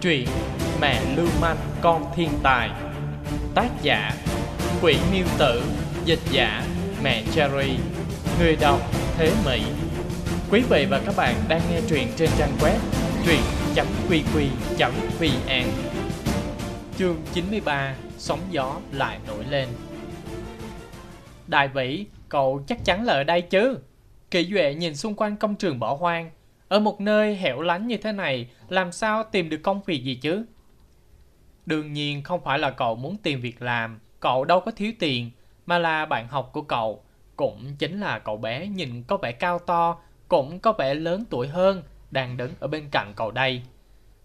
Truyện Mẹ lưu manh con thiên tài. Tác giả Quỷ miêu tử. Dịch giả Mẹ Cherry. Người đọc Thế Mỹ. Quý vị và các bạn đang nghe truyện trên trang web truyện.qq.vn Chương 93 Sóng gió lại nổi lên. Đại vĩ, cậu chắc chắn là ở đây chứ? Kỷ Duệ nhìn xung quanh công trường bỏ hoang ở một nơi hẻo lánh như thế này, làm sao tìm được công việc gì chứ? Đương nhiên không phải là cậu muốn tìm việc làm, cậu đâu có thiếu tiền, mà là bạn học của cậu. Cũng chính là cậu bé nhìn có vẻ cao to, cũng có vẻ lớn tuổi hơn, đang đứng ở bên cạnh cậu đây.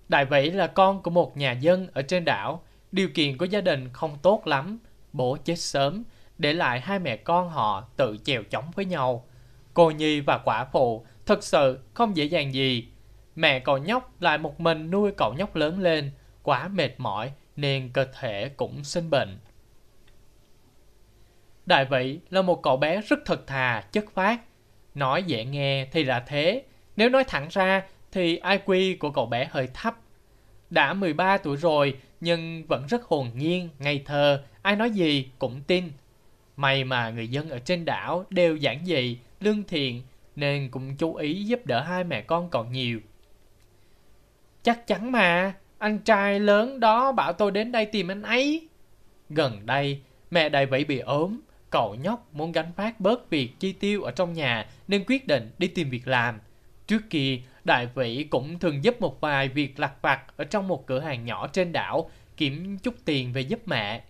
Đại vĩ là con của một nhà dân ở trên đảo, điều kiện của gia đình không tốt lắm, bố chết sớm, để lại hai mẹ con họ tự chèo chống với nhau. Cô Nhi và quả phụ Thực sự không dễ dàng gì. Mẹ cậu nhóc lại một mình nuôi cậu nhóc lớn lên, quá mệt mỏi nên cơ thể cũng sinh bệnh. Đại vị là một cậu bé rất thật thà, chất phát. Nói dễ nghe thì là thế, nếu nói thẳng ra thì IQ của cậu bé hơi thấp. Đã 13 tuổi rồi nhưng vẫn rất hồn nhiên, ngây thơ, ai nói gì cũng tin. May mà người dân ở trên đảo đều giản dị, lương thiện, nên cũng chú ý giúp đỡ hai mẹ con còn nhiều. Chắc chắn mà, anh trai lớn đó bảo tôi đến đây tìm anh ấy. Gần đây, mẹ đại vĩ bị ốm, cậu nhóc muốn gánh phát bớt việc chi tiêu ở trong nhà nên quyết định đi tìm việc làm. Trước kia, đại vĩ cũng thường giúp một vài việc lặt vặt ở trong một cửa hàng nhỏ trên đảo, kiếm chút tiền về giúp mẹ.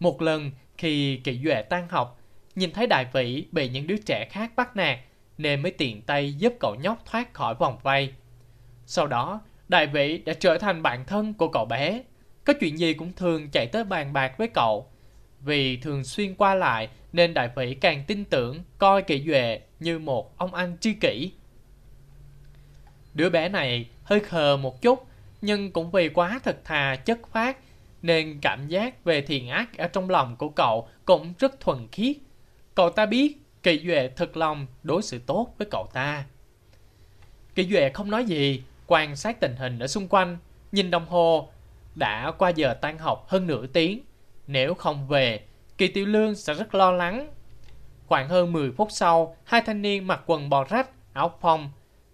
Một lần, khi kỵ Duệ tan học, nhìn thấy đại vĩ bị những đứa trẻ khác bắt nạt, nên mới tiện tay giúp cậu nhóc thoát khỏi vòng vây. Sau đó, đại vị đã trở thành bạn thân của cậu bé. Có chuyện gì cũng thường chạy tới bàn bạc với cậu. Vì thường xuyên qua lại nên đại vị càng tin tưởng coi kỵ duệ như một ông anh tri kỷ. Đứa bé này hơi khờ một chút nhưng cũng vì quá thật thà chất phát nên cảm giác về thiện ác ở trong lòng của cậu cũng rất thuần khiết. Cậu ta biết Kỳ Duệ thật lòng đối xử tốt với cậu ta. Kỳ Duệ không nói gì, quan sát tình hình ở xung quanh, nhìn đồng hồ, đã qua giờ tan học hơn nửa tiếng. Nếu không về, Kỳ Tiểu Lương sẽ rất lo lắng. Khoảng hơn 10 phút sau, hai thanh niên mặc quần bò rách, áo phông,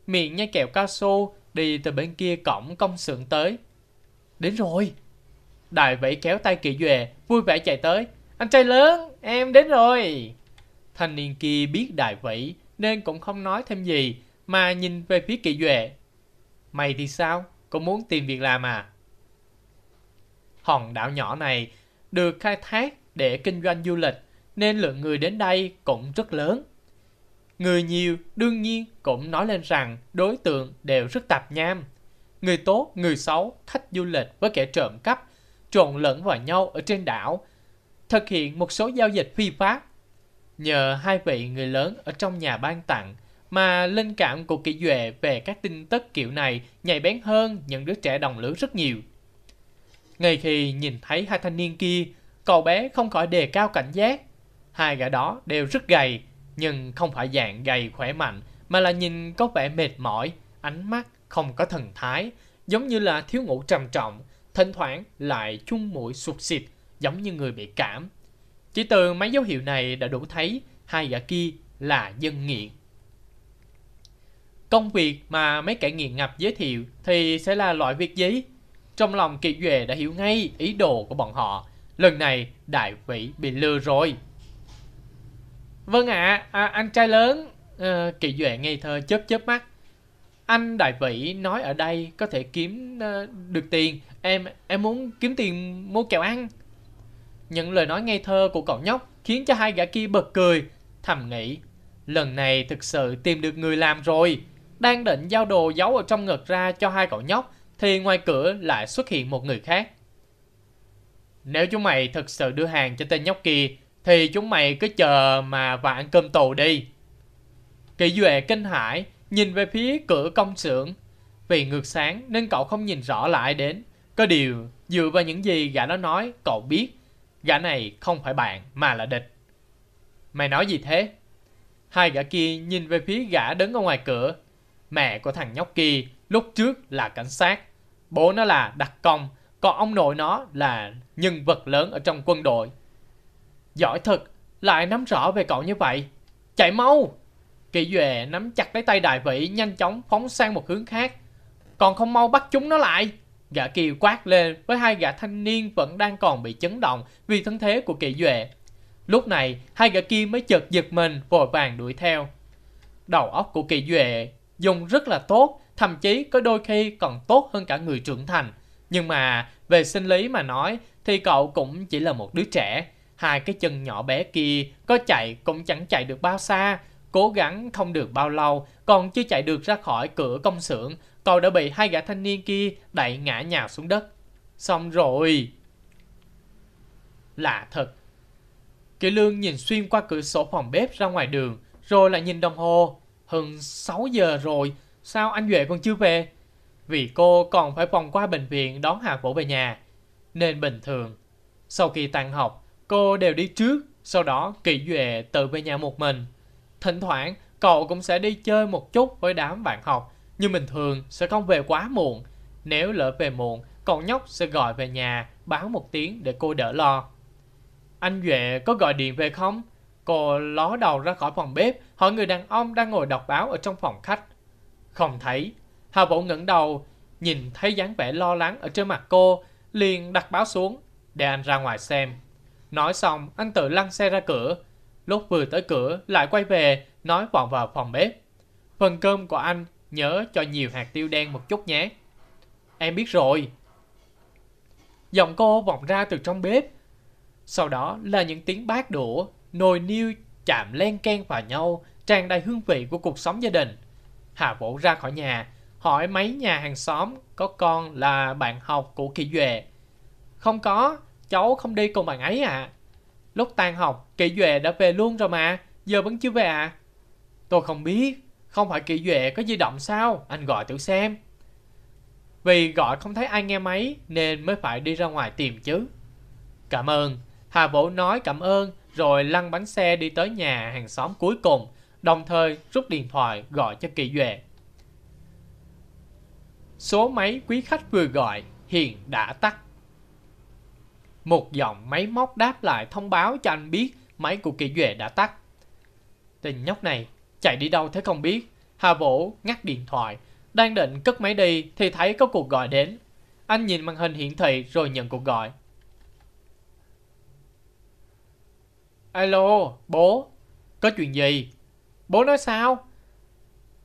miệng nhai kẹo cao su, đi từ bên kia cổng công xưởng tới. Đến rồi! Đại vẫy kéo tay Kỳ Duệ, vui vẻ chạy tới. Anh trai lớn, em đến rồi! Thanh niên kia biết đại vĩ nên cũng không nói thêm gì mà nhìn về phía kỳ duệ. Mày thì sao? Cũng muốn tìm việc làm à? Hòn đảo nhỏ này được khai thác để kinh doanh du lịch nên lượng người đến đây cũng rất lớn. Người nhiều đương nhiên cũng nói lên rằng đối tượng đều rất tạp nham. Người tốt, người xấu, khách du lịch với kẻ trộm cắp trộn lẫn vào nhau ở trên đảo, thực hiện một số giao dịch phi pháp Nhờ hai vị người lớn ở trong nhà ban tặng mà linh cảm của kỹ duệ về các tin tức kiểu này nhạy bén hơn những đứa trẻ đồng lứa rất nhiều. Ngay khi nhìn thấy hai thanh niên kia, cậu bé không khỏi đề cao cảnh giác. Hai gã đó đều rất gầy, nhưng không phải dạng gầy khỏe mạnh, mà là nhìn có vẻ mệt mỏi, ánh mắt không có thần thái, giống như là thiếu ngủ trầm trọng, thỉnh thoảng lại chung mũi sụt xịt, giống như người bị cảm. Chỉ từ mấy dấu hiệu này đã đủ thấy hai gã kia là dân nghiện. Công việc mà mấy kẻ nghiện ngập giới thiệu thì sẽ là loại việc gì? Trong lòng Kiệt Duệ đã hiểu ngay ý đồ của bọn họ. Lần này đại vĩ bị lừa rồi. Vâng ạ, à, anh trai lớn. À, Kiệt Duệ ngây thơ chớp chớp mắt. Anh đại vĩ nói ở đây có thể kiếm uh, được tiền. Em em muốn kiếm tiền mua kẹo ăn. Những lời nói ngây thơ của cậu nhóc khiến cho hai gã kia bật cười, thầm nghĩ. Lần này thực sự tìm được người làm rồi. Đang định giao đồ giấu ở trong ngực ra cho hai cậu nhóc, thì ngoài cửa lại xuất hiện một người khác. Nếu chúng mày thực sự đưa hàng cho tên nhóc kia, thì chúng mày cứ chờ mà và ăn cơm tù đi. Kỳ Duệ kinh hãi, nhìn về phía cửa công xưởng. Vì ngược sáng nên cậu không nhìn rõ lại đến. Có điều, dựa vào những gì gã nó nói, cậu biết Gã này không phải bạn mà là địch. Mày nói gì thế? Hai gã kia nhìn về phía gã đứng ở ngoài cửa. Mẹ của thằng nhóc kia lúc trước là cảnh sát. Bố nó là đặc công, còn ông nội nó là nhân vật lớn ở trong quân đội. Giỏi thật, lại nắm rõ về cậu như vậy. Chạy mau! Kỳ Duệ nắm chặt lấy tay đại vĩ nhanh chóng phóng sang một hướng khác. Còn không mau bắt chúng nó lại! Gã Kiều quát lên với hai gã thanh niên vẫn đang còn bị chấn động vì thân thế của Kỳ Duệ. Lúc này, hai gã kia mới chợt giật mình vội vàng đuổi theo. Đầu óc của Kỳ Duệ dùng rất là tốt, thậm chí có đôi khi còn tốt hơn cả người trưởng thành. Nhưng mà về sinh lý mà nói thì cậu cũng chỉ là một đứa trẻ. Hai cái chân nhỏ bé kia có chạy cũng chẳng chạy được bao xa, cố gắng không được bao lâu, còn chưa chạy được ra khỏi cửa công xưởng, cậu đã bị hai gã thanh niên kia đẩy ngã nhào xuống đất. Xong rồi. Lạ thật. Kỳ lương nhìn xuyên qua cửa sổ phòng bếp ra ngoài đường, rồi lại nhìn đồng hồ. Hơn 6 giờ rồi, sao anh Duệ còn chưa về? Vì cô còn phải vòng qua bệnh viện đón Hà Vũ về nhà. Nên bình thường, sau khi tan học, cô đều đi trước, sau đó Kỳ Duệ tự về nhà một mình. Thỉnh thoảng, cậu cũng sẽ đi chơi một chút với đám bạn học, nhưng bình thường sẽ không về quá muộn. Nếu lỡ về muộn, cậu nhóc sẽ gọi về nhà, báo một tiếng để cô đỡ lo. Anh Duệ có gọi điện về không? Cô ló đầu ra khỏi phòng bếp, hỏi người đàn ông đang ngồi đọc báo ở trong phòng khách. Không thấy. Hà Vũ ngẩng đầu, nhìn thấy dáng vẻ lo lắng ở trên mặt cô, liền đặt báo xuống, để anh ra ngoài xem. Nói xong, anh tự lăn xe ra cửa. Lúc vừa tới cửa, lại quay về, nói bọn vào phòng bếp. Phần cơm của anh, nhớ cho nhiều hạt tiêu đen một chút nhé. Em biết rồi. Giọng cô vọng ra từ trong bếp. Sau đó là những tiếng bát đũa, nồi niêu chạm len ken vào nhau, tràn đầy hương vị của cuộc sống gia đình. Hà Vũ ra khỏi nhà, hỏi mấy nhà hàng xóm có con là bạn học của Kỳ Duệ. Không có, cháu không đi cùng bạn ấy à. Lúc tan học, kỷ Duệ đã về luôn rồi mà, giờ vẫn chưa về à? Tôi không biết, không phải kỷ Duệ có di động sao, anh gọi thử xem. Vì gọi không thấy ai nghe máy nên mới phải đi ra ngoài tìm chứ. Cảm ơn. Hà Vũ nói cảm ơn rồi lăn bánh xe đi tới nhà hàng xóm cuối cùng, đồng thời rút điện thoại gọi cho Kỳ Duệ. Số máy quý khách vừa gọi hiện đã tắt. Một giọng máy móc đáp lại thông báo cho anh biết máy của Kỳ Duệ đã tắt. Tình nhóc này chạy đi đâu thế không biết. Hà Vũ ngắt điện thoại, đang định cất máy đi thì thấy có cuộc gọi đến. Anh nhìn màn hình hiển thị rồi nhận cuộc gọi. Alo, bố. Có chuyện gì? Bố nói sao?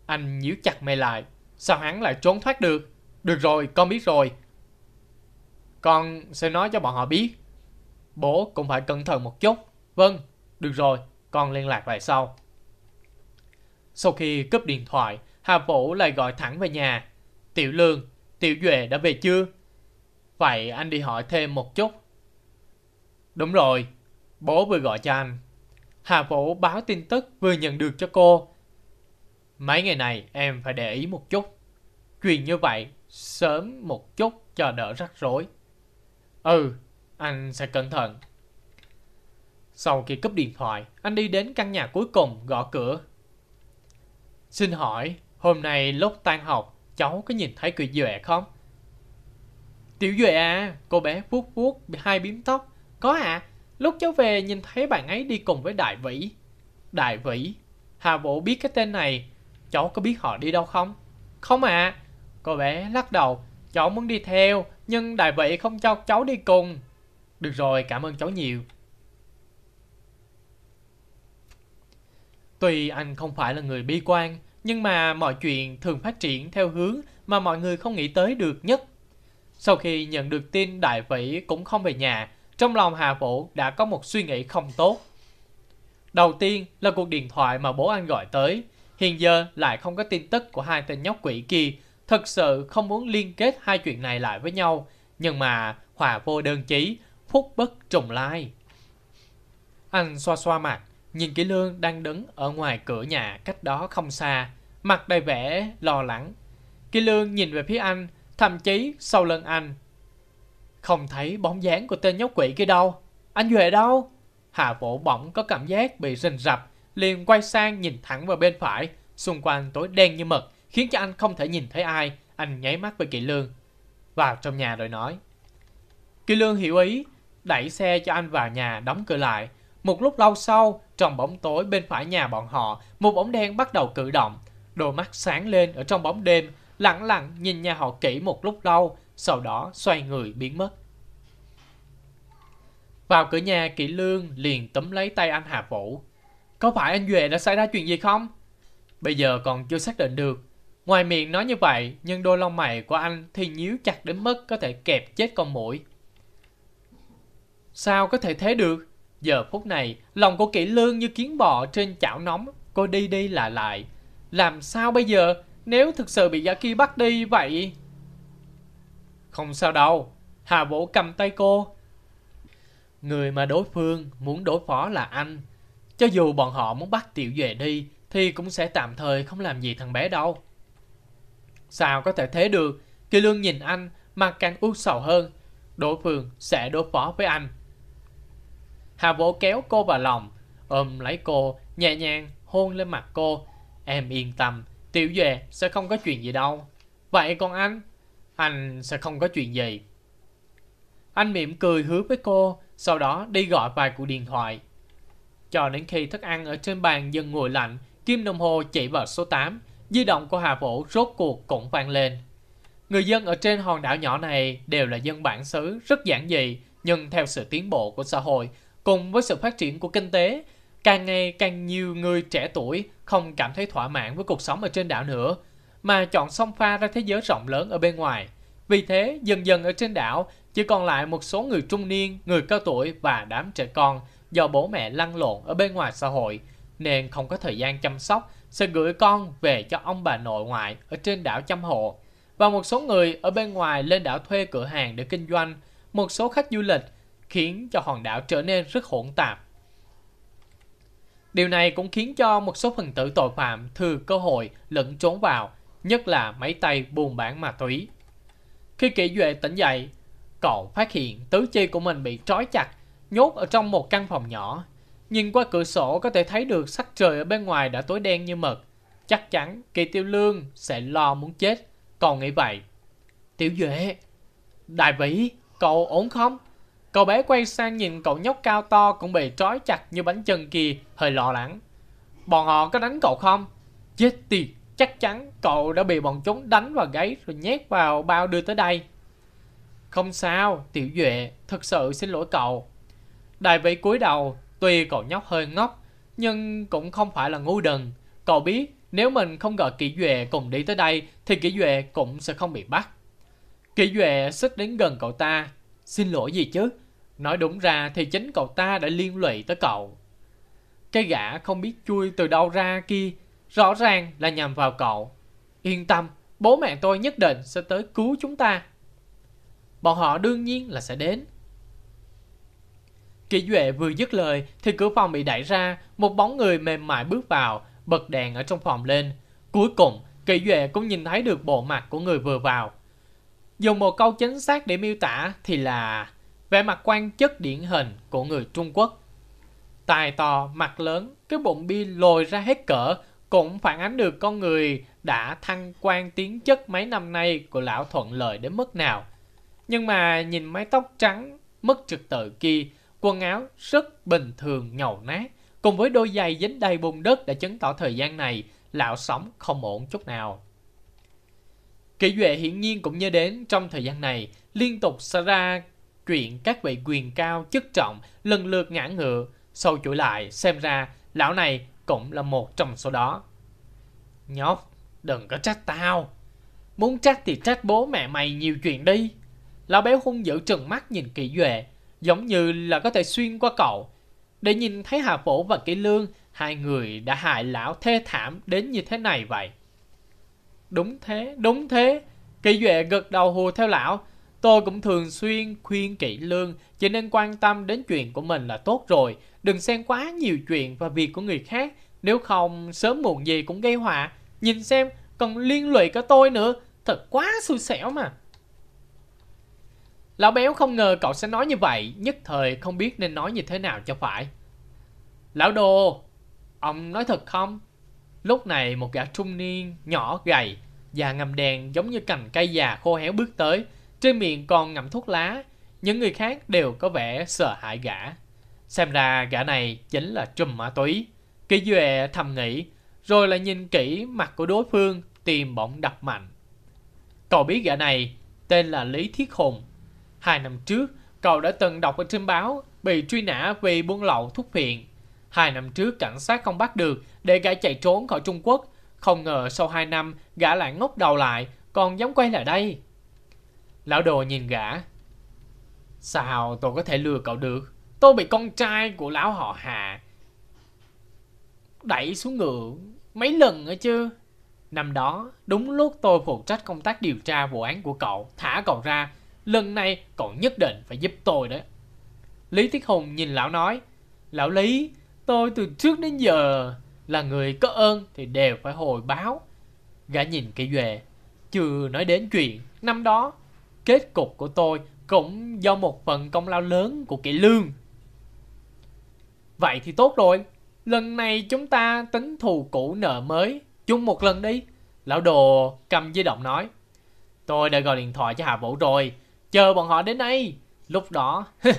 Anh nhíu chặt mày lại. Sao hắn lại trốn thoát được? Được rồi, con biết rồi. Con sẽ nói cho bọn họ biết. Bố cũng phải cẩn thận một chút. Vâng, được rồi, con liên lạc lại sau. Sau khi cúp điện thoại, Hà Vũ lại gọi thẳng về nhà. Tiểu Lương, Tiểu Duệ đã về chưa? Vậy anh đi hỏi thêm một chút. Đúng rồi, bố vừa gọi cho anh. Hà Vũ báo tin tức vừa nhận được cho cô. Mấy ngày này em phải để ý một chút. Chuyện như vậy, sớm một chút cho đỡ rắc rối. Ừ, anh sẽ cẩn thận. Sau khi cúp điện thoại, anh đi đến căn nhà cuối cùng gõ cửa. Xin hỏi, hôm nay lúc tan học, cháu có nhìn thấy cười Duệ không? Tiểu Duệ à, cô bé vuốt vuốt hai biếm tóc. Có à, lúc cháu về nhìn thấy bạn ấy đi cùng với Đại Vĩ. Đại Vĩ? Hà Vũ biết cái tên này, cháu có biết họ đi đâu không? Không à, cô bé lắc đầu, cháu muốn đi theo, nhưng Đại Vĩ không cho cháu đi cùng. Được rồi, cảm ơn cháu nhiều. Tuy anh không phải là người bi quan, nhưng mà mọi chuyện thường phát triển theo hướng mà mọi người không nghĩ tới được nhất. Sau khi nhận được tin đại vĩ cũng không về nhà, trong lòng Hà Vũ đã có một suy nghĩ không tốt. Đầu tiên là cuộc điện thoại mà bố anh gọi tới, hiện giờ lại không có tin tức của hai tên nhóc quỷ kia, thật sự không muốn liên kết hai chuyện này lại với nhau, nhưng mà hòa vô đơn chí, phúc bất trùng lai. Anh xoa xoa mặt, nhìn Kỷ Lương đang đứng ở ngoài cửa nhà cách đó không xa, mặt đầy vẻ lo lắng. Kỷ Lương nhìn về phía anh, thậm chí sau lưng anh. Không thấy bóng dáng của tên nhóc quỷ kia đâu. Anh về đâu? Hạ Vũ bỗng có cảm giác bị rình rập, liền quay sang nhìn thẳng vào bên phải, xung quanh tối đen như mực, khiến cho anh không thể nhìn thấy ai. Anh nháy mắt với Kỷ Lương. vào trong nhà rồi nói. Kỳ Lương hiểu ý, đẩy xe cho anh vào nhà đóng cửa lại. Một lúc lâu sau, trong bóng tối bên phải nhà bọn họ, một bóng đen bắt đầu cử động. Đôi mắt sáng lên ở trong bóng đêm, lặng lặng nhìn nhà họ kỹ một lúc lâu, sau đó xoay người biến mất. Vào cửa nhà, Kỷ Lương liền tấm lấy tay anh Hà Vũ. Có phải anh Duệ đã xảy ra chuyện gì không? Bây giờ còn chưa xác định được. Ngoài miệng nói như vậy, nhưng đôi lông mày của anh thì nhíu chặt đến mức có thể kẹp chết con mũi. Sao có thể thế được? Giờ phút này, lòng của kỹ lương như kiến bò trên chảo nóng, cô đi đi lại lại. Làm sao bây giờ, nếu thực sự bị gã kia bắt đi vậy? Không sao đâu, Hà Vũ cầm tay cô. Người mà đối phương muốn đối phó là anh. Cho dù bọn họ muốn bắt Tiểu Duệ đi, thì cũng sẽ tạm thời không làm gì thằng bé đâu. Sao có thể thế được? Kỳ lương nhìn anh mà càng u sầu hơn. Đối phương sẽ đối phó với anh. Hà Vũ kéo cô vào lòng, ôm lấy cô, nhẹ nhàng hôn lên mặt cô. Em yên tâm, Tiểu Duệ sẽ không có chuyện gì đâu. Vậy còn anh? Anh sẽ không có chuyện gì. Anh mỉm cười hứa với cô, sau đó đi gọi vài cuộc điện thoại. Cho đến khi thức ăn ở trên bàn dần nguội lạnh, kim đồng hồ chỉ vào số 8, di động của Hà Vũ rốt cuộc cũng vang lên. Người dân ở trên hòn đảo nhỏ này đều là dân bản xứ rất giản dị, nhưng theo sự tiến bộ của xã hội, cùng với sự phát triển của kinh tế, càng ngày càng nhiều người trẻ tuổi không cảm thấy thỏa mãn với cuộc sống ở trên đảo nữa, mà chọn xông pha ra thế giới rộng lớn ở bên ngoài. Vì thế, dần dần ở trên đảo chỉ còn lại một số người trung niên, người cao tuổi và đám trẻ con do bố mẹ lăn lộn ở bên ngoài xã hội, nên không có thời gian chăm sóc, sẽ gửi con về cho ông bà nội ngoại ở trên đảo chăm hộ. Và một số người ở bên ngoài lên đảo thuê cửa hàng để kinh doanh, một số khách du lịch khiến cho hòn đảo trở nên rất hỗn tạp. Điều này cũng khiến cho một số phần tử tội phạm thừa cơ hội lẫn trốn vào, nhất là mấy tay buôn bán ma túy. Khi kỷ duệ tỉnh dậy, cậu phát hiện tứ chi của mình bị trói chặt, nhốt ở trong một căn phòng nhỏ. Nhìn qua cửa sổ có thể thấy được sắc trời ở bên ngoài đã tối đen như mực. Chắc chắn kỳ tiêu lương sẽ lo muốn chết. Còn nghĩ vậy. Tiểu Duệ, đại vĩ, cậu ổn không? Cậu bé quay sang nhìn cậu nhóc cao to cũng bị trói chặt như bánh chân kia, hơi lo lắng. Bọn họ có đánh cậu không? Chết tiệt, chắc chắn cậu đã bị bọn chúng đánh vào gáy rồi nhét vào bao đưa tới đây. Không sao, Tiểu Duệ, thật sự xin lỗi cậu. Đại vĩ cúi đầu, tuy cậu nhóc hơi ngốc, nhưng cũng không phải là ngu đần. Cậu biết, nếu mình không gọi Kỷ Duệ cùng đi tới đây, thì Kỷ Duệ cũng sẽ không bị bắt. Kỷ Duệ xích đến gần cậu ta. Xin lỗi gì chứ? Nói đúng ra thì chính cậu ta đã liên lụy tới cậu. Cái gã không biết chui từ đâu ra kia, rõ ràng là nhằm vào cậu. Yên tâm, bố mẹ tôi nhất định sẽ tới cứu chúng ta. Bọn họ đương nhiên là sẽ đến. Kỷ Duệ vừa dứt lời thì cửa phòng bị đẩy ra, một bóng người mềm mại bước vào, bật đèn ở trong phòng lên. Cuối cùng, Kỷ Duệ cũng nhìn thấy được bộ mặt của người vừa vào. Dùng một câu chính xác để miêu tả thì là vẻ mặt quan chất điển hình của người Trung Quốc. Tài to, mặt lớn, cái bụng bi lồi ra hết cỡ cũng phản ánh được con người đã thăng quan tiến chất mấy năm nay của lão thuận lợi đến mức nào. Nhưng mà nhìn mái tóc trắng, mất trực tự kia, quần áo rất bình thường nhầu nát, cùng với đôi giày dính đầy bùn đất đã chứng tỏ thời gian này lão sống không ổn chút nào. Kỷ Duệ hiển nhiên cũng nhớ đến trong thời gian này liên tục xảy ra chuyện các vị quyền cao chức trọng lần lượt ngã ngựa, sâu chuỗi lại xem ra lão này cũng là một trong số đó. Nhóc, đừng có trách tao. Muốn trách thì trách bố mẹ mày nhiều chuyện đi. Lão béo hung dữ trừng mắt nhìn Kỷ duệ, giống như là có thể xuyên qua cậu. Để nhìn thấy Hà Phổ và Kỷ Lương, hai người đã hại lão thê thảm đến như thế này vậy. Đúng thế, đúng thế. Kỷ duệ gật đầu hùa theo lão, Tôi cũng thường xuyên khuyên kỹ lương, chỉ nên quan tâm đến chuyện của mình là tốt rồi. Đừng xen quá nhiều chuyện và việc của người khác, nếu không sớm muộn gì cũng gây họa. Nhìn xem, còn liên lụy cả tôi nữa, thật quá xui xẻo mà. Lão béo không ngờ cậu sẽ nói như vậy, nhất thời không biết nên nói như thế nào cho phải. Lão đồ, ông nói thật không? Lúc này một gã trung niên, nhỏ gầy, da ngầm đèn giống như cành cây già khô héo bước tới, trên miệng còn ngậm thuốc lá. Những người khác đều có vẻ sợ hãi gã. Xem ra gã này chính là trùm ma túy. Kỳ Duệ thầm nghĩ, rồi lại nhìn kỹ mặt của đối phương, tìm bỗng đập mạnh. Cậu biết gã này tên là Lý Thiết Hùng. Hai năm trước, cậu đã từng đọc ở trên báo bị truy nã vì buôn lậu thuốc phiện. Hai năm trước cảnh sát không bắt được để gã chạy trốn khỏi Trung Quốc. Không ngờ sau hai năm gã lại ngốc đầu lại, còn dám quay lại đây. Lão đồ nhìn gã. Sao tôi có thể lừa cậu được? Tôi bị con trai của lão họ Hà đẩy xuống ngựa mấy lần nữa chứ. Năm đó, đúng lúc tôi phụ trách công tác điều tra vụ án của cậu, thả cậu ra. Lần này cậu nhất định phải giúp tôi đấy. Lý Tiết Hùng nhìn lão nói, Lão Lý, tôi từ trước đến giờ là người có ơn thì đều phải hồi báo. Gã nhìn cây duệ, chưa nói đến chuyện năm đó, kết cục của tôi cũng do một phần công lao lớn của kỹ lương. Vậy thì tốt rồi, lần này chúng ta tính thù cũ nợ mới, chung một lần đi. Lão đồ cầm di động nói, tôi đã gọi điện thoại cho Hà Vũ rồi, chờ bọn họ đến đây. Lúc đó,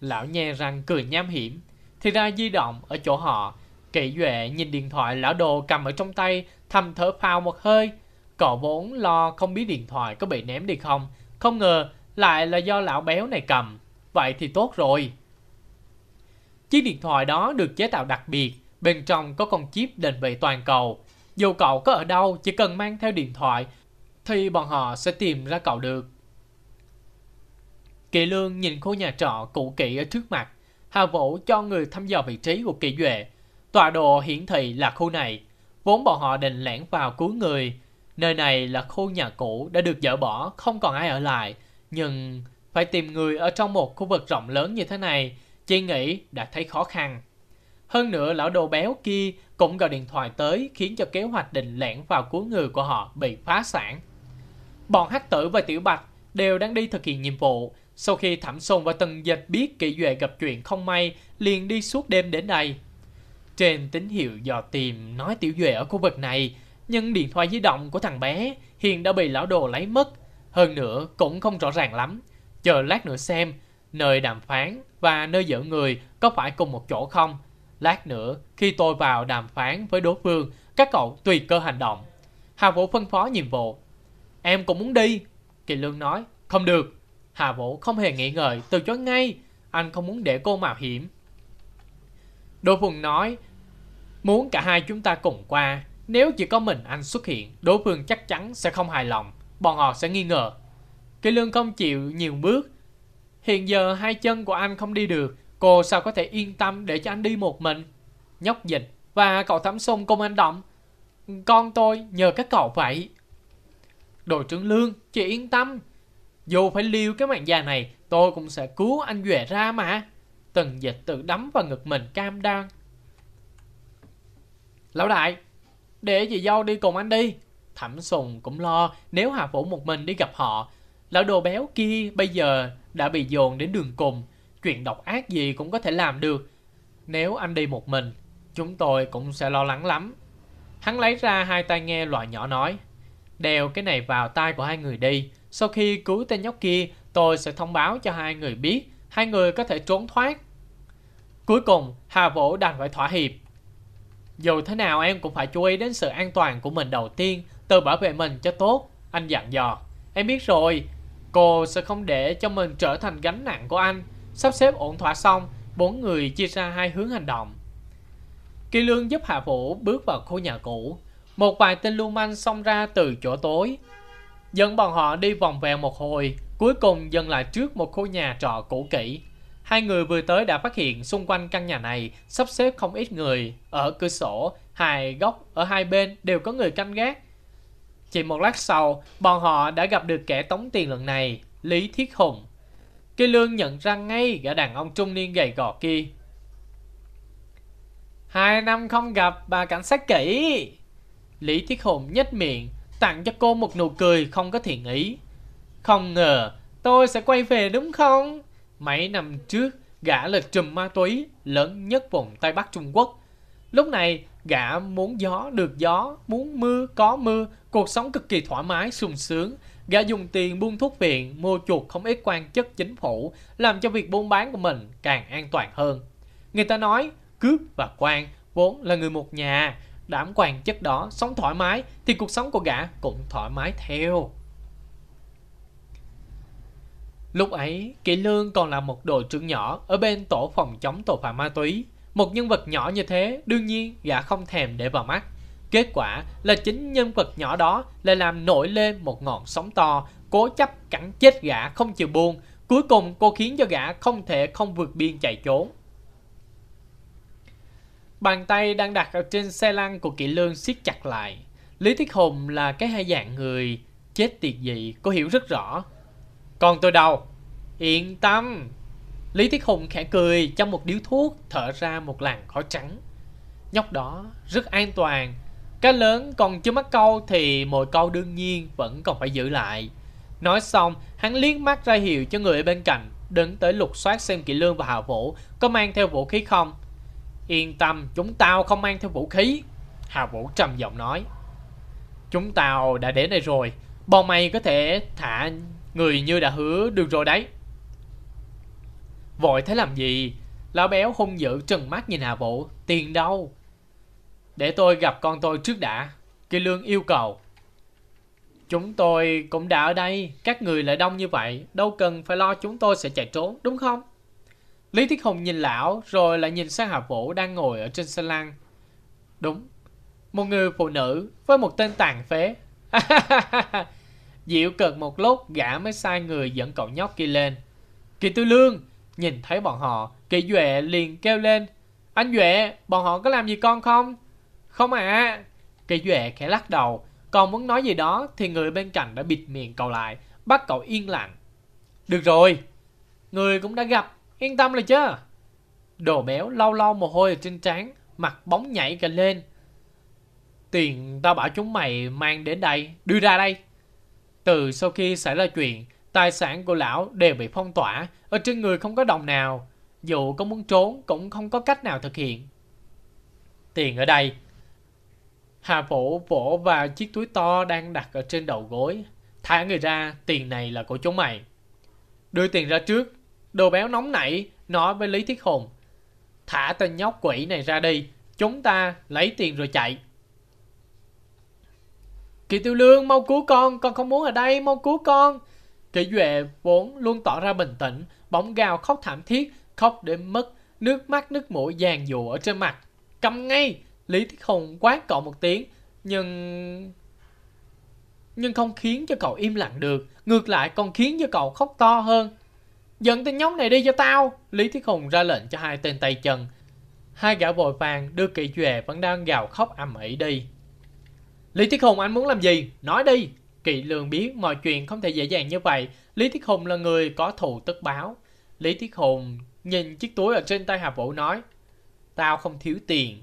lão nhe răng cười nham hiểm, thì ra di động ở chỗ họ. Kỵ Duệ nhìn điện thoại lão đồ cầm ở trong tay, thầm thở phào một hơi. Cậu vốn lo không biết điện thoại có bị ném đi không. Không ngờ lại là do lão béo này cầm. Vậy thì tốt rồi. Chiếc điện thoại đó được chế tạo đặc biệt. Bên trong có con chip định vị toàn cầu. Dù cậu có ở đâu, chỉ cần mang theo điện thoại thì bọn họ sẽ tìm ra cậu được. Kỳ Lương nhìn khu nhà trọ cũ kỹ ở trước mặt. Hà Vũ cho người thăm dò vị trí của Kỳ Duệ. Tọa độ hiển thị là khu này. Vốn bọn họ định lẻn vào cứu người. Nơi này là khu nhà cũ đã được dỡ bỏ, không còn ai ở lại. Nhưng phải tìm người ở trong một khu vực rộng lớn như thế này, chỉ nghĩ đã thấy khó khăn. Hơn nữa lão đồ béo kia cũng gọi điện thoại tới khiến cho kế hoạch định lẻn vào cứu người của họ bị phá sản. Bọn hắc tử và tiểu bạch đều đang đi thực hiện nhiệm vụ. Sau khi Thẩm Sùng và Tần Dịch biết Kỷ Duệ gặp chuyện không may, liền đi suốt đêm đến đây. Trên tín hiệu dò tìm nói Tiểu Duệ ở khu vực này, nhưng điện thoại di động của thằng bé hiện đã bị lão đồ lấy mất. Hơn nữa cũng không rõ ràng lắm. Chờ lát nữa xem, nơi đàm phán và nơi giữ người có phải cùng một chỗ không? Lát nữa, khi tôi vào đàm phán với đối phương, các cậu tùy cơ hành động. Hà Vũ phân phó nhiệm vụ. Em cũng muốn đi. Kỳ Lương nói, không được. Hà Vũ không hề nghĩ ngợi, từ chối ngay. Anh không muốn để cô mạo hiểm. Đối phương nói, muốn cả hai chúng ta cùng qua. Nếu chỉ có mình anh xuất hiện, đối phương chắc chắn sẽ không hài lòng. Bọn họ sẽ nghi ngờ. Kỳ Lương không chịu nhiều bước. Hiện giờ hai chân của anh không đi được. Cô sao có thể yên tâm để cho anh đi một mình? Nhóc dịch và cậu thắm sông công anh động. Con tôi nhờ các cậu vậy. Đội trưởng Lương, chị yên tâm. Dù phải liều cái mạng già này, tôi cũng sẽ cứu anh Duệ ra mà. Tần dịch tự đấm vào ngực mình cam đoan. Lão đại, để chị dâu đi cùng anh đi. Thẩm Sùng cũng lo nếu Hà Vũ một mình đi gặp họ. Lão đồ béo kia bây giờ đã bị dồn đến đường cùng. Chuyện độc ác gì cũng có thể làm được. Nếu anh đi một mình, chúng tôi cũng sẽ lo lắng lắm. Hắn lấy ra hai tai nghe loại nhỏ nói. Đeo cái này vào tai của hai người đi. Sau khi cứu tên nhóc kia, tôi sẽ thông báo cho hai người biết. Hai người có thể trốn thoát. Cuối cùng, Hà Vũ đành phải thỏa hiệp. Dù thế nào em cũng phải chú ý đến sự an toàn của mình đầu tiên, tự bảo vệ mình cho tốt. Anh dặn dò. Em biết rồi, cô sẽ không để cho mình trở thành gánh nặng của anh. Sắp xếp ổn thỏa xong, bốn người chia ra hai hướng hành động. Kỳ Lương giúp Hạ Vũ bước vào khu nhà cũ. Một vài tên lưu manh xông ra từ chỗ tối. Dẫn bọn họ đi vòng vèo một hồi, cuối cùng dừng lại trước một khu nhà trọ cũ kỹ. Hai người vừa tới đã phát hiện xung quanh căn nhà này sắp xếp không ít người. Ở cửa sổ, hai góc, ở hai bên đều có người canh gác. Chỉ một lát sau, bọn họ đã gặp được kẻ tống tiền lần này, Lý Thiết Hùng. Kỳ Lương nhận ra ngay gã đàn ông trung niên gầy gò kia. Hai năm không gặp bà cảnh sát kỹ. Lý Thiết Hùng nhếch miệng, tặng cho cô một nụ cười không có thiện ý. Không ngờ tôi sẽ quay về đúng không? Mấy năm trước, gã là trùm ma túy lớn nhất vùng Tây Bắc Trung Quốc. Lúc này, gã muốn gió được gió, muốn mưa có mưa, cuộc sống cực kỳ thoải mái, sung sướng. gã dùng tiền buôn thuốc viện, mua chuột không ít quan chức chính phủ, làm cho việc buôn bán của mình càng an toàn hơn. Người ta nói, cướp và quan vốn là người một nhà, đám quan chức đó sống thoải mái thì cuộc sống của gã cũng thoải mái theo. Lúc ấy, Kỵ Lương còn là một đội trưởng nhỏ ở bên tổ phòng chống tội phạm ma túy. Một nhân vật nhỏ như thế, đương nhiên gã không thèm để vào mắt. Kết quả là chính nhân vật nhỏ đó lại làm nổi lên một ngọn sóng to, cố chấp cắn chết gã không chịu buông. Cuối cùng cô khiến cho gã không thể không vượt biên chạy trốn. Bàn tay đang đặt ở trên xe lăn của Kỵ Lương siết chặt lại. Lý Thiết Hùng là cái hai dạng người chết tiệt gì, cô hiểu rất rõ. Còn tôi đâu? Yên tâm. Lý Thiết Hùng khẽ cười trong một điếu thuốc thở ra một làn khói trắng. Nhóc đó rất an toàn. Cá lớn còn chưa mắc câu thì mọi câu đương nhiên vẫn còn phải giữ lại. Nói xong, hắn liếc mắt ra hiệu cho người ở bên cạnh, đứng tới lục soát xem Kỵ Lương và Hạ Vũ có mang theo vũ khí không. Yên tâm, chúng tao không mang theo vũ khí. Hà Vũ trầm giọng nói. Chúng tao đã đến đây rồi. Bọn mày có thể thả người như đã hứa được rồi đấy. Vội thế làm gì? Lão béo hung dữ trừng mắt nhìn Hà Vũ. Tiền đâu? Để tôi gặp con tôi trước đã. Kỳ lương yêu cầu. Chúng tôi cũng đã ở đây. Các người lại đông như vậy. Đâu cần phải lo chúng tôi sẽ chạy trốn, đúng không? Lý Thiết Hùng nhìn lão rồi lại nhìn sang Hà Vũ đang ngồi ở trên xe lăn. Đúng, một người phụ nữ với một tên tàn phế. Diệu cợt một lúc gã mới sai người dẫn cậu nhóc kia lên. Kỳ Tư Lương nhìn thấy bọn họ, Kỳ Duệ liền kêu lên. Anh Duệ, bọn họ có làm gì con không? Không à. Kỳ Duệ khẽ lắc đầu. Còn muốn nói gì đó thì người bên cạnh đã bịt miệng cậu lại, bắt cậu yên lặng. Được rồi, người cũng đã gặp Yên tâm là chứ. Đồ béo lau lau mồ hôi ở trên trán, mặt bóng nhảy cả lên. Tiền tao bảo chúng mày mang đến đây, đưa ra đây. Từ sau khi xảy ra chuyện, tài sản của lão đều bị phong tỏa, ở trên người không có đồng nào. Dù có muốn trốn cũng không có cách nào thực hiện. Tiền ở đây. Hà Vũ vỗ vào chiếc túi to đang đặt ở trên đầu gối. Thả người ra, tiền này là của chúng mày. Đưa tiền ra trước, Đồ béo nóng nảy nói với Lý Thiết Hùng. Thả tên nhóc quỷ này ra đi. Chúng ta lấy tiền rồi chạy. Kỳ tiêu lương, mau cứu con. Con không muốn ở đây. Mau cứu con. Kỳ duệ vốn luôn tỏ ra bình tĩnh. bỗng gào khóc thảm thiết. Khóc đến mất. Nước mắt, nước mũi dàn dụ ở trên mặt. Cầm ngay. Lý Thiết Hùng quát cậu một tiếng. Nhưng... Nhưng không khiến cho cậu im lặng được. Ngược lại, còn khiến cho cậu khóc to hơn. Dẫn tên nhóc này đi cho tao. Lý Thiết Hùng ra lệnh cho hai tên tay chân. Hai gã vội vàng đưa kỵ duệ vẫn đang gào khóc ầm ĩ đi. Lý Thiết Hùng, anh muốn làm gì? Nói đi. Kỵ lường biết mọi chuyện không thể dễ dàng như vậy. Lý Thiết Hùng là người có thù tức báo. Lý Thiết Hùng nhìn chiếc túi ở trên tay Hà Vũ nói. Tao không thiếu tiền.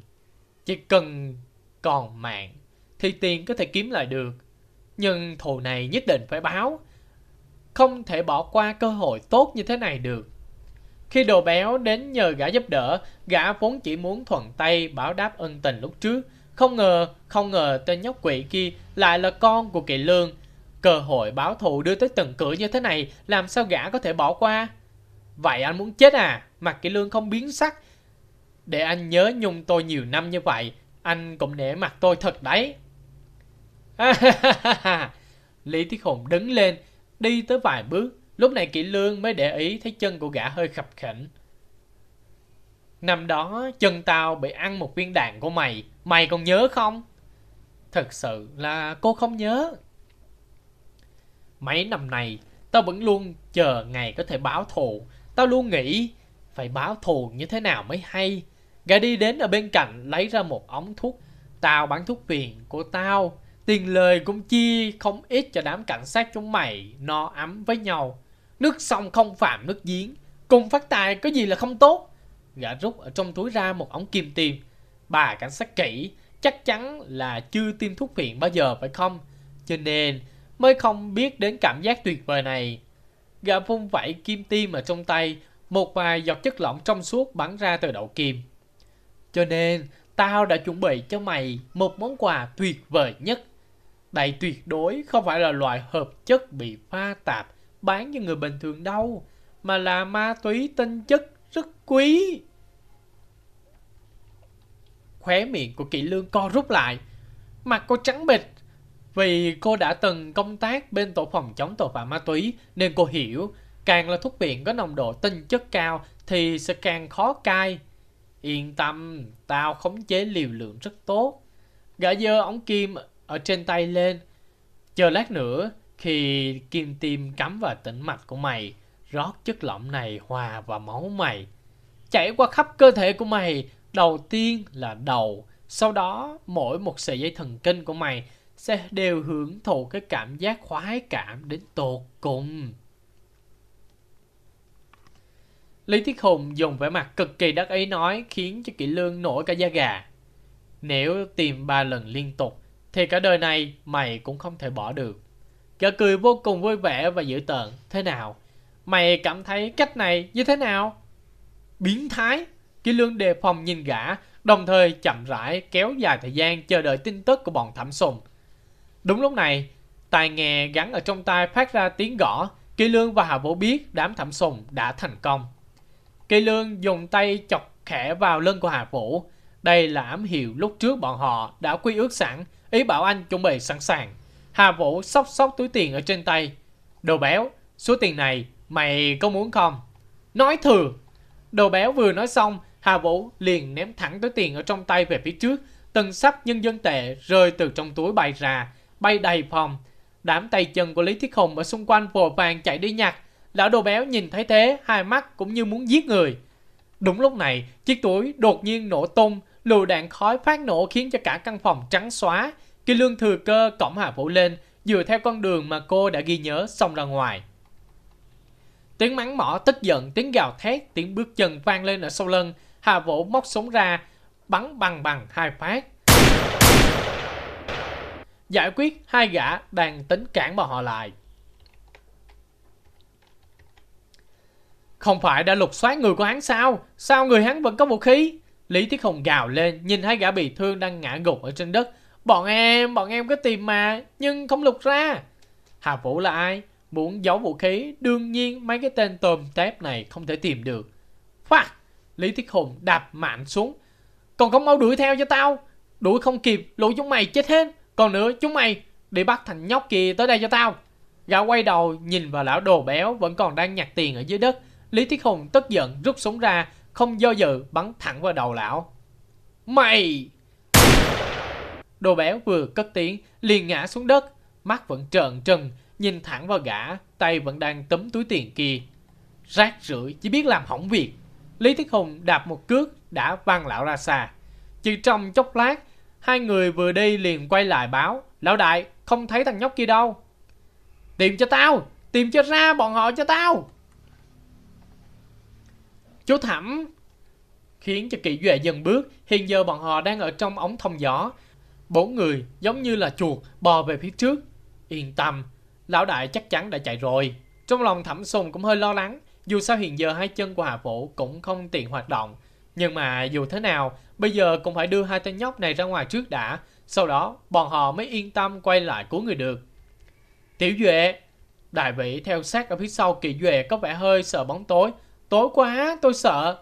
Chỉ cần còn mạng thì tiền có thể kiếm lại được. Nhưng thù này nhất định phải báo không thể bỏ qua cơ hội tốt như thế này được. Khi đồ béo đến nhờ gã giúp đỡ, gã vốn chỉ muốn thuận tay báo đáp ân tình lúc trước. Không ngờ, không ngờ tên nhóc quỷ kia lại là con của kỳ lương. Cơ hội báo thù đưa tới tận cửa như thế này, làm sao gã có thể bỏ qua? Vậy anh muốn chết à? Mặt kỳ lương không biến sắc. Để anh nhớ nhung tôi nhiều năm như vậy, anh cũng để mặt tôi thật đấy. Lý Thiết Hùng đứng lên, Đi tới vài bước, lúc này Kỷ lương mới để ý thấy chân của gã hơi khập khỉnh. Năm đó, chân tao bị ăn một viên đạn của mày, mày còn nhớ không? Thật sự là cô không nhớ. Mấy năm này, tao vẫn luôn chờ ngày có thể báo thù. Tao luôn nghĩ, phải báo thù như thế nào mới hay. Gã đi đến ở bên cạnh lấy ra một ống thuốc. Tao bán thuốc viện của tao Tiền lời cũng chi không ít cho đám cảnh sát chúng mày no ấm với nhau. Nước sông không phạm nước giếng. Cùng phát tài có gì là không tốt. Gã rút ở trong túi ra một ống kim tiêm. Bà cảnh sát kỹ chắc chắn là chưa tiêm thuốc phiện bao giờ phải không? Cho nên mới không biết đến cảm giác tuyệt vời này. Gã vung vẩy kim tiêm ở trong tay, một vài giọt chất lỏng trong suốt bắn ra từ đầu kim. Cho nên, tao đã chuẩn bị cho mày một món quà tuyệt vời nhất đây tuyệt đối không phải là loại hợp chất bị pha tạp bán cho người bình thường đâu, mà là ma túy tinh chất rất quý. Khóe miệng của kỵ lương co rút lại, mặt cô trắng bệch. Vì cô đã từng công tác bên tổ phòng chống tội phạm ma túy nên cô hiểu càng là thuốc viện có nồng độ tinh chất cao thì sẽ càng khó cai. Yên tâm, tao khống chế liều lượng rất tốt. Gã dơ ống kim ở trên tay lên. Chờ lát nữa, khi kim tim cắm vào tĩnh mạch của mày, rót chất lỏng này hòa vào máu mày. Chảy qua khắp cơ thể của mày, đầu tiên là đầu, sau đó mỗi một sợi dây thần kinh của mày sẽ đều hưởng thụ cái cảm giác khoái cảm đến tột cùng. Lý Thiết Hùng dùng vẻ mặt cực kỳ đắc ý nói khiến cho Kỷ Lương nổi cả da gà. Nếu tìm ba lần liên tục thì cả đời này mày cũng không thể bỏ được. Gã cười vô cùng vui vẻ và dữ tợn. Thế nào? Mày cảm thấy cách này như thế nào? Biến thái. Kỳ Lương đề phòng nhìn gã, đồng thời chậm rãi kéo dài thời gian chờ đợi tin tức của bọn thảm sùng. Đúng lúc này, tai nghe gắn ở trong tai phát ra tiếng gõ. Kỳ Lương và Hà Vũ biết đám thảm sùng đã thành công. Kỳ Lương dùng tay chọc khẽ vào lưng của Hà Vũ. Đây là ám hiệu lúc trước bọn họ đã quy ước sẵn, ý bảo anh chuẩn bị sẵn sàng. Hà Vũ sóc sóc túi tiền ở trên tay. Đồ béo, số tiền này mày có muốn không? Nói thừa. Đồ béo vừa nói xong, Hà Vũ liền ném thẳng túi tiền ở trong tay về phía trước. Từng sắp nhân dân tệ rơi từ trong túi bay ra, bay đầy phòng. Đám tay chân của Lý Thiết Hùng ở xung quanh vội vàng chạy đi nhặt. Lão đồ béo nhìn thấy thế, hai mắt cũng như muốn giết người. Đúng lúc này, chiếc túi đột nhiên nổ tung, lựu đạn khói phát nổ khiến cho cả căn phòng trắng xóa. Kỳ lương thừa cơ cổng Hà Vũ lên, dựa theo con đường mà cô đã ghi nhớ xông ra ngoài. Tiếng mắng mỏ tức giận, tiếng gào thét, tiếng bước chân vang lên ở sau lưng. Hà Vũ móc súng ra, bắn bằng bằng hai phát. Giải quyết hai gã đang tính cản bọn họ lại. Không phải đã lục soát người của hắn sao? Sao người hắn vẫn có vũ khí? Lý Thiết Hùng gào lên, nhìn hai gã bị thương đang ngã gục ở trên đất. Bọn em, bọn em có tìm mà, nhưng không lục ra. Hà Vũ là ai? Muốn giấu vũ khí, đương nhiên mấy cái tên tôm tép này không thể tìm được. Phạt! Lý Thiết Hùng đạp mạnh xuống. Còn không mau đuổi theo cho tao. Đuổi không kịp, lũ chúng mày chết hết. Còn nữa, chúng mày, đi bắt thằng nhóc kia tới đây cho tao. Gã quay đầu, nhìn vào lão đồ béo vẫn còn đang nhặt tiền ở dưới đất. Lý Thiết Hùng tức giận rút súng ra, không do dự bắn thẳng vào đầu lão. Mày! Đồ béo vừa cất tiếng, liền ngã xuống đất, mắt vẫn trợn trừng, nhìn thẳng vào gã, tay vẫn đang tấm túi tiền kia. Rác rưởi chỉ biết làm hỏng việc. Lý Thiết Hùng đạp một cước đã văng lão ra xa. Chỉ trong chốc lát, hai người vừa đi liền quay lại báo. Lão đại, không thấy thằng nhóc kia đâu. Tìm cho tao, tìm cho ra bọn họ cho tao. Chú Thẩm khiến cho kỵ duệ dần bước. Hiện giờ bọn họ đang ở trong ống thông gió. Bốn người giống như là chuột bò về phía trước. Yên tâm, lão đại chắc chắn đã chạy rồi. Trong lòng thẩm sùng cũng hơi lo lắng. Dù sao hiện giờ hai chân của Hà Vũ cũng không tiện hoạt động. Nhưng mà dù thế nào, bây giờ cũng phải đưa hai tên nhóc này ra ngoài trước đã. Sau đó, bọn họ mới yên tâm quay lại cứu người được. Tiểu Duệ Đại vĩ theo sát ở phía sau kỳ Duệ có vẻ hơi sợ bóng tối. Tối quá, tôi sợ.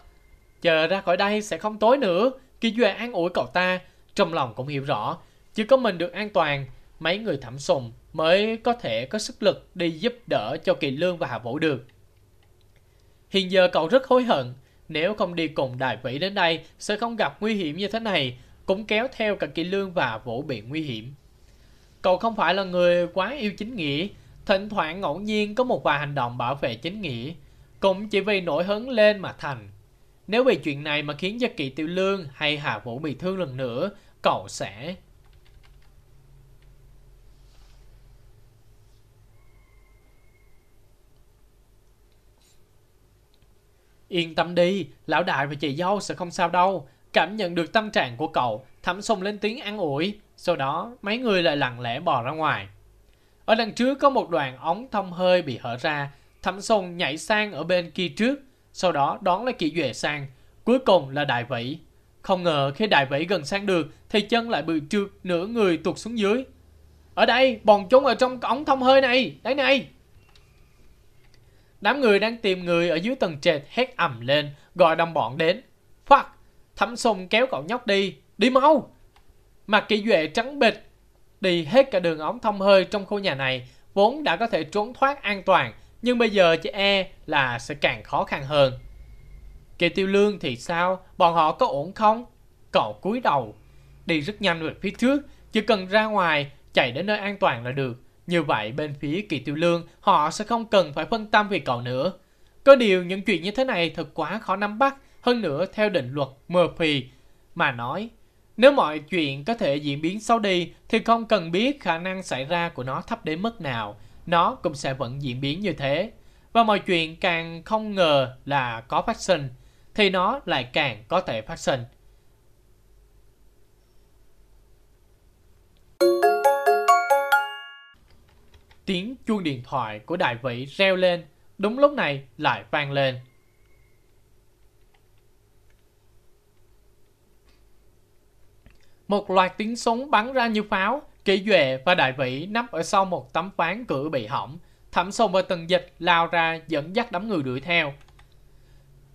Chờ ra khỏi đây sẽ không tối nữa. Kỳ Duệ an ủi cậu ta. Trong lòng cũng hiểu rõ. Chỉ có mình được an toàn, mấy người thẩm sùng mới có thể có sức lực đi giúp đỡ cho Kỳ Lương và Hà Vũ được. Hiện giờ cậu rất hối hận, nếu không đi cùng đại vĩ đến đây sẽ không gặp nguy hiểm như thế này, cũng kéo theo cả Kỳ Lương và Vũ bị nguy hiểm. Cậu không phải là người quá yêu chính nghĩa, thỉnh thoảng ngẫu nhiên có một vài hành động bảo vệ chính nghĩa, cũng chỉ vì nổi hứng lên mà thành. Nếu vì chuyện này mà khiến cho Kỳ Tiểu Lương hay Hà Vũ bị thương lần nữa, cậu sẽ Yên tâm đi, lão đại và chị dâu sẽ không sao đâu. Cảm nhận được tâm trạng của cậu, thẩm sùng lên tiếng an ủi. Sau đó, mấy người lại lặng lẽ bò ra ngoài. Ở đằng trước có một đoạn ống thông hơi bị hở ra. Thẩm sùng nhảy sang ở bên kia trước. Sau đó đón lấy Kỵ duệ sang. Cuối cùng là đại vĩ. Không ngờ khi đại vĩ gần sang được thì chân lại bị trượt nửa người tuột xuống dưới. Ở đây, bọn chúng ở trong ống thông hơi này, đấy này. Đám người đang tìm người ở dưới tầng trệt hét ầm lên, gọi đồng bọn đến. Fuck, thẩm sùng kéo cậu nhóc đi, đi mau. Mặt kỹ duệ trắng bịch, đi hết cả đường ống thông hơi trong khu nhà này, vốn đã có thể trốn thoát an toàn, nhưng bây giờ chị e là sẽ càng khó khăn hơn. Kỳ tiêu lương thì sao? Bọn họ có ổn không? Cậu cúi đầu, đi rất nhanh về phía trước, chỉ cần ra ngoài, chạy đến nơi an toàn là được. Như vậy bên phía kỳ tiêu lương, họ sẽ không cần phải phân tâm vì cậu nữa. Có điều những chuyện như thế này thật quá khó nắm bắt, hơn nữa theo định luật Murphy mà nói. Nếu mọi chuyện có thể diễn biến xấu đi thì không cần biết khả năng xảy ra của nó thấp đến mức nào. Nó cũng sẽ vẫn diễn biến như thế. Và mọi chuyện càng không ngờ là có phát sinh thì nó lại càng có thể phát sinh. Tiếng chuông điện thoại của đại vĩ reo lên, đúng lúc này lại vang lên. Một loạt tiếng súng bắn ra như pháo, kỷ duệ và đại vĩ nấp ở sau một tấm ván cửa bị hỏng. Thẩm sông và tần dịch lao ra dẫn dắt đám người đuổi theo.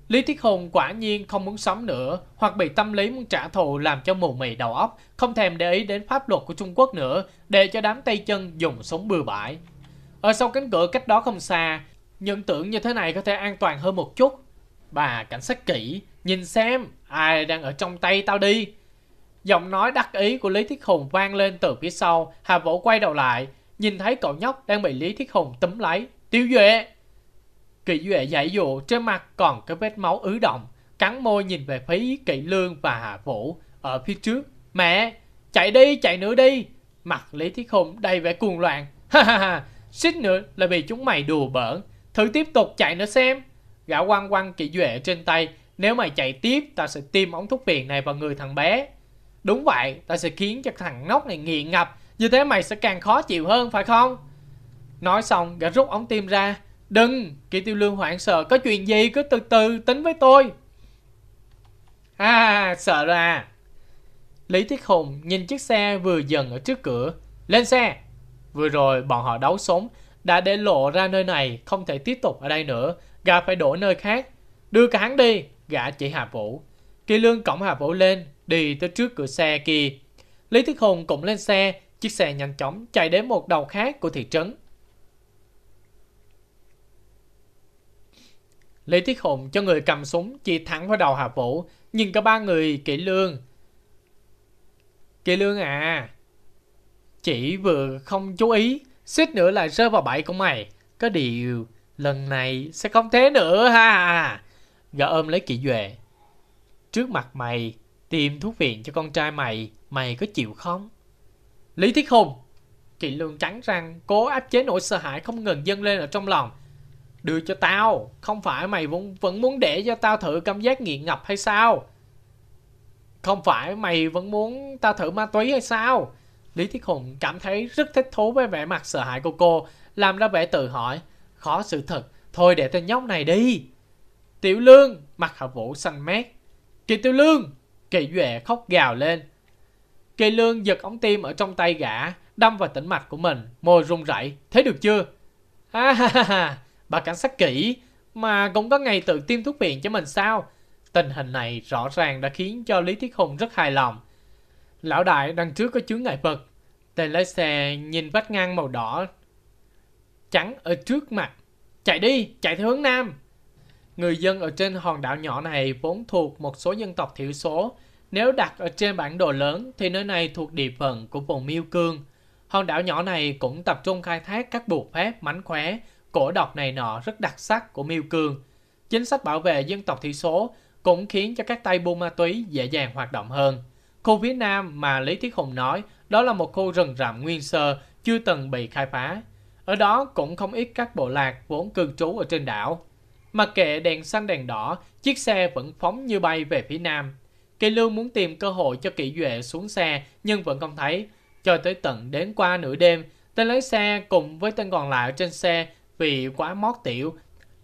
Lý Thiết Hùng quả nhiên không muốn sống nữa, hoặc bị tâm lý muốn trả thù làm cho mù mị đầu óc, không thèm để ý đến pháp luật của Trung Quốc nữa, để cho đám tay chân dùng súng bừa bãi. Ở sau cánh cửa cách đó không xa, nhận tưởng như thế này có thể an toàn hơn một chút. Bà cảnh sát kỹ, nhìn xem, ai đang ở trong tay tao đi. Giọng nói đắc ý của Lý Thiết Hùng vang lên từ phía sau, Hà Vũ quay đầu lại, nhìn thấy cậu nhóc đang bị Lý Thiết Hùng túm lấy. Tiêu Duệ! kỵ Duệ giải dụ trên mặt còn cái vết máu ứ động, cắn môi nhìn về phía Kỵ Lương và Hà Vũ ở phía trước. Mẹ! Chạy đi, chạy nữa đi! Mặt Lý Thiết Hùng đầy vẻ cuồng loạn. Ha ha ha! Xích nữa là vì chúng mày đùa bỡn. Thử tiếp tục chạy nữa xem. Gã quăng quăng Kỵ Duệ trên tay. Nếu mày chạy tiếp, tao sẽ tiêm ống thuốc phiện này vào người thằng bé. Đúng vậy, tao sẽ khiến cho thằng nóc này nghiện ngập. Như thế mày sẽ càng khó chịu hơn, phải không? Nói xong, gã rút ống tim ra. Đừng, Kỳ Tiêu Lương hoảng sợ, có chuyện gì cứ từ từ tính với tôi. À, sợ ra. Lý Thiết Hùng nhìn chiếc xe vừa dần ở trước cửa. Lên xe! Vừa rồi bọn họ đấu súng, đã để lộ ra nơi này, không thể tiếp tục ở đây nữa. Gã phải đổi nơi khác. Đưa cả hắn đi, gã chỉ Hà Vũ. Kỳ Lương cổng Hà Vũ lên, đi tới trước cửa xe kia. Lý Thức Hùng cũng lên xe, chiếc xe nhanh chóng chạy đến một đầu khác của thị trấn. Lý Thiết Hùng cho người cầm súng chỉ thẳng vào đầu Hà Vũ, nhìn cả ba người kỹ lương. Kỹ lương à, chỉ vừa không chú ý, suýt nữa là rơi vào bẫy của mày. Có điều, lần này sẽ không thế nữa ha. Gã ôm lấy kỹ duệ. Trước mặt mày, tìm thuốc viện cho con trai mày, mày có chịu không? Lý Thiết Hùng, kỵ lương trắng răng, cố áp chế nỗi sợ hãi không ngừng dâng lên ở trong lòng. Đưa cho tao, không phải mày vẫn, vẫn muốn để cho tao thử cảm giác nghiện ngập hay sao? Không phải mày vẫn muốn tao thử ma túy hay sao? Lý Thiết Hùng cảm thấy rất thích thú với vẻ mặt sợ hãi của cô, làm ra vẻ tự hỏi. Khó sự thật, thôi để tên nhóc này đi. Tiểu Lương, mặt hạ vũ xanh mét. Kỳ Tiểu Lương, Kỳ Duệ khóc gào lên. Kỳ Lương giật ống tim ở trong tay gã, đâm vào tĩnh mạch của mình, môi run rẩy. thấy được chưa? Ha ha ha ha, bà cảnh sát kỹ, mà cũng có ngày tự tiêm thuốc viện cho mình sao? Tình hình này rõ ràng đã khiến cho Lý Thiết Hùng rất hài lòng. Lão đại đằng trước có chướng ngại vật. Tên lái xe nhìn vách ngang màu đỏ trắng ở trước mặt. Chạy đi, chạy theo hướng nam. Người dân ở trên hòn đảo nhỏ này vốn thuộc một số dân tộc thiểu số. Nếu đặt ở trên bản đồ lớn thì nơi này thuộc địa phận của vùng Miêu Cương. Hòn đảo nhỏ này cũng tập trung khai thác các buộc phép mánh khóe, cổ độc này nọ rất đặc sắc của Miêu Cương. Chính sách bảo vệ dân tộc thiểu số cũng khiến cho các tay buôn ma túy dễ dàng hoạt động hơn. Khu phía Nam mà Lý Thiết Hùng nói đó là một khu rừng rậm nguyên sơ chưa từng bị khai phá. Ở đó cũng không ít các bộ lạc vốn cư trú ở trên đảo. Mặc kệ đèn xanh đèn đỏ, chiếc xe vẫn phóng như bay về phía nam. Kỳ Lương muốn tìm cơ hội cho Kỷ Duệ xuống xe nhưng vẫn không thấy. Cho tới tận đến qua nửa đêm, tên lái xe cùng với tên còn lại trên xe vì quá mót tiểu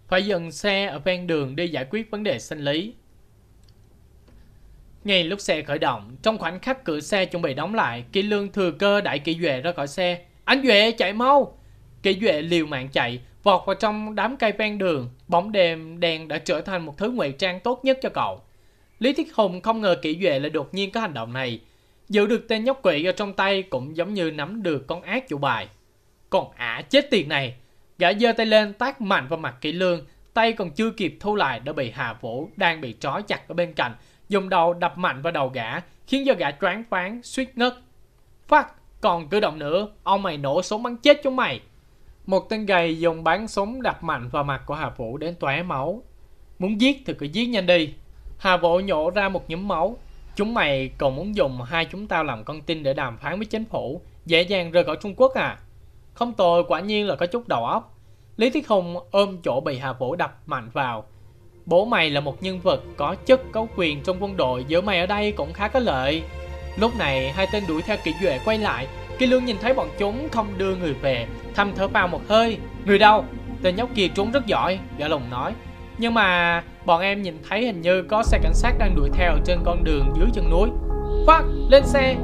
phải dừng xe ở ven đường để giải quyết vấn đề sinh lý. Ngay lúc xe khởi động, trong khoảnh khắc cửa xe chuẩn bị đóng lại, Kỳ Lương thừa cơ đẩy Kỷ Duệ ra khỏi xe. Anh Duệ chạy mau! Kỷ Duệ liều mạng chạy, vọt vào trong đám cây ven đường. Bóng đêm đèn đã trở thành một thứ ngụy trang tốt nhất cho cậu. Lý Thiết Hùng không ngờ kỹ Duệ lại đột nhiên có hành động này. Giữ được tên nhóc quỷ ở trong tay cũng giống như nắm được con ác chủ bài. Còn ả chết tiệt này! Gã giơ tay lên tác mạnh vào mặt kỹ Lương, tay còn chưa kịp thu lại đã bị Hà Vũ đang bị trói chặt ở bên cạnh, dùng đầu đập mạnh vào đầu gã, khiến cho gã choáng váng, suýt ngất. Phát, còn cử động nữa, ông mày nổ súng bắn chết chúng mày. Một tên gầy dùng bắn súng đập mạnh vào mặt của Hà Vũ đến tóe máu. Muốn giết thì cứ giết nhanh đi. Hà Vũ nhổ ra một nhúm máu. Chúng mày còn muốn dùng hai chúng tao làm con tin để đàm phán với chính phủ, dễ dàng rời khỏi Trung Quốc à? Không tồi, quả nhiên là có chút đầu óc. Lý Thiết Hùng ôm chỗ bị Hà Vũ đập mạnh vào. Bố mày là một nhân vật có chức có quyền trong quân đội, giữa mày ở đây cũng khá có lợi. Lúc này, hai tên đuổi theo kỹ duệ quay lại. Kỳ lương nhìn thấy bọn chúng không đưa người về, thăm thở vào một hơi. Người đâu? Tên nhóc kia trốn rất giỏi, gã lùng nói. Nhưng mà bọn em nhìn thấy hình như có xe cảnh sát đang đuổi theo trên con đường dưới chân núi. Phát lên xe,